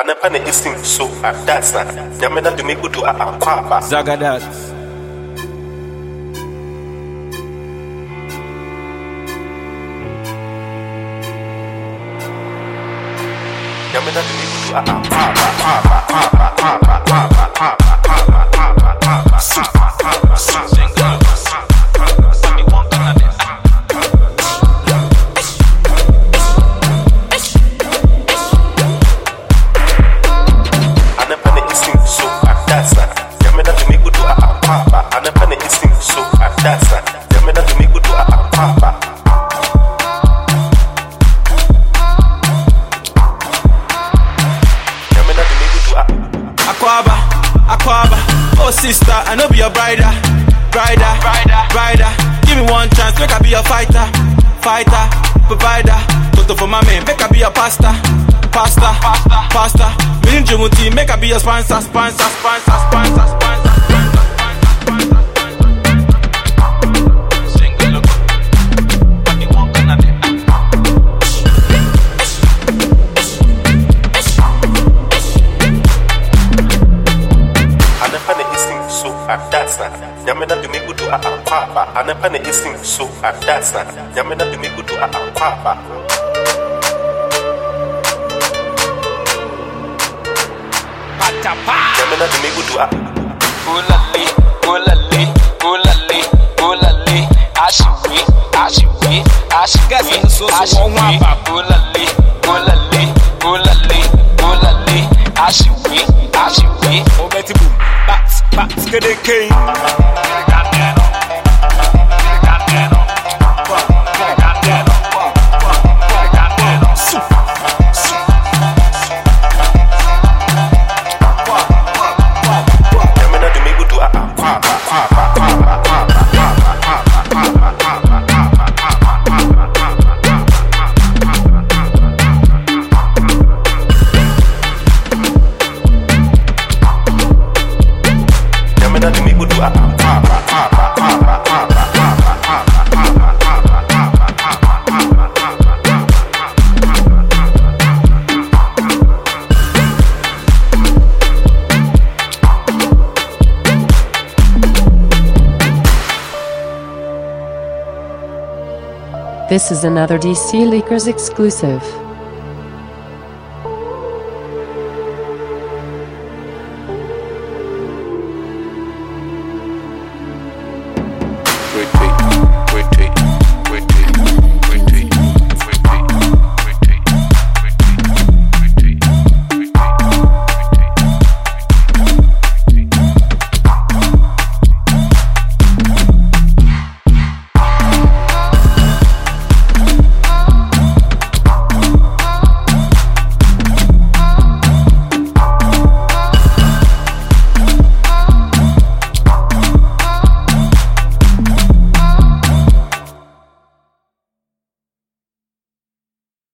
anapa na ɛsim so adasa nyame na de megudu a aba Zagadat. nyame na de a aba aba aba aba aba Aquaba, Aquaba. Oh sister, I know be your brider, brider, brider, brider. Give me one chance, make I be your fighter, fighter, provider. Toto for my man, make I be your pasta, pasta, pasta, pasta. Within Jumuti, make I be your sponsor, sponsor, sponsor, sponsor, isin so a dasa nyame na de me gudu a akwaba anapa na isin so a dasa nyame na de me gudu a akwaba patapa. Nyame na de a ulali ulali ulali ulali ashiwe ashiwe ashiwe ashiwe ulali king. This is another DC Leakers exclusive.